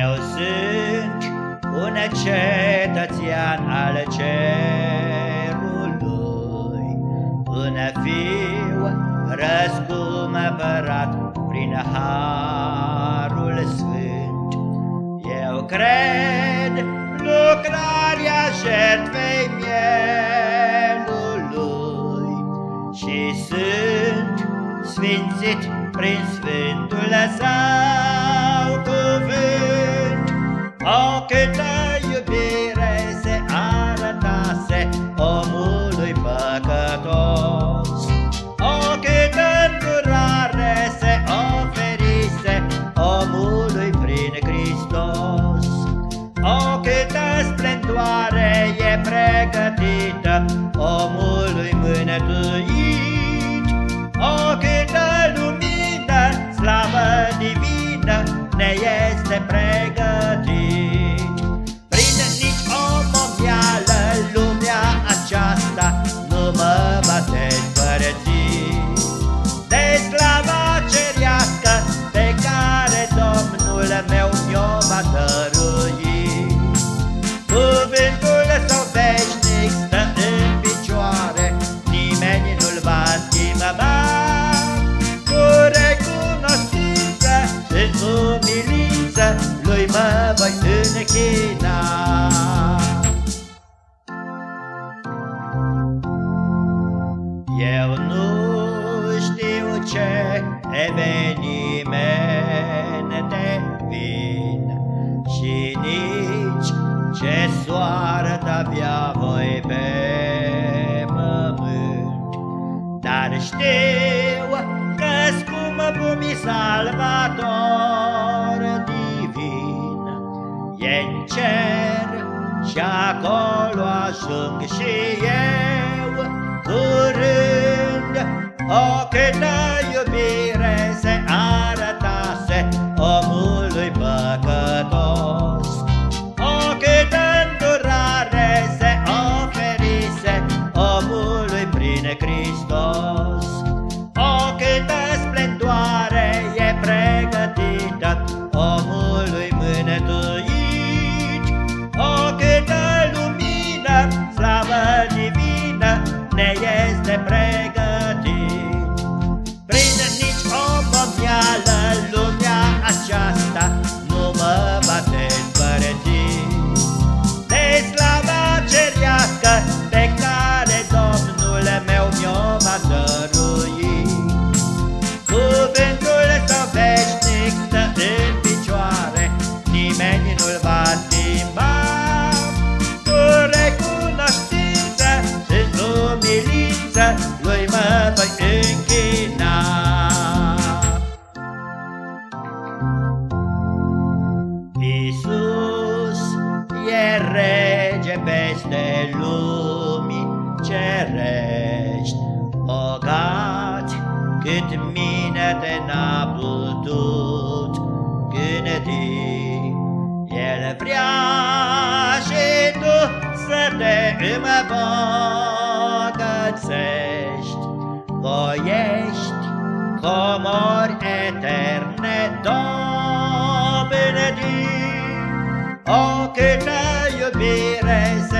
Eu sunt un cetățean al cerului, Un fiu răscumpărat prin Harul Sfânt. Eu cred lucrarea jertfei mielului Și sunt sfințit prin Sfântul Său cuvânt. O, câtă ne este pregătit. Voi închina. Eu nu știu ce evenimente vin Și nici ce soartă avea voi pe pământ Dar știu că scumpul mi salvator cer. Și acolo ajung și eu curând O ne este pregătit. Prin nici o momială lumea aceasta nu mă va despărți De slava cerească pe care Domnul meu mi-o va dărui lumii cerești, bogați cât mine te n-a putut gândi. El vrea și tu să te îmbogățești, voiești comori eterne dobândi. O câtă iubire se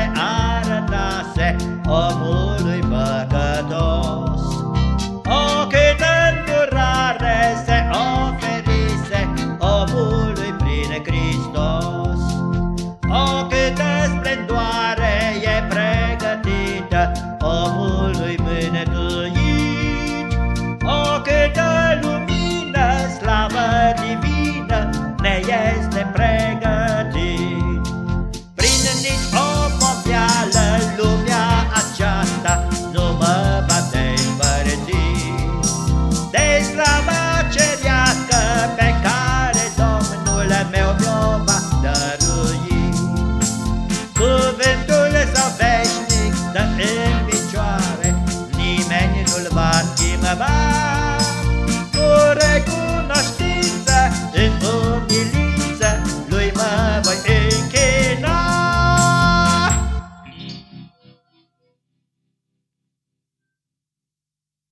stă în picioare, nimeni nu-l va schimba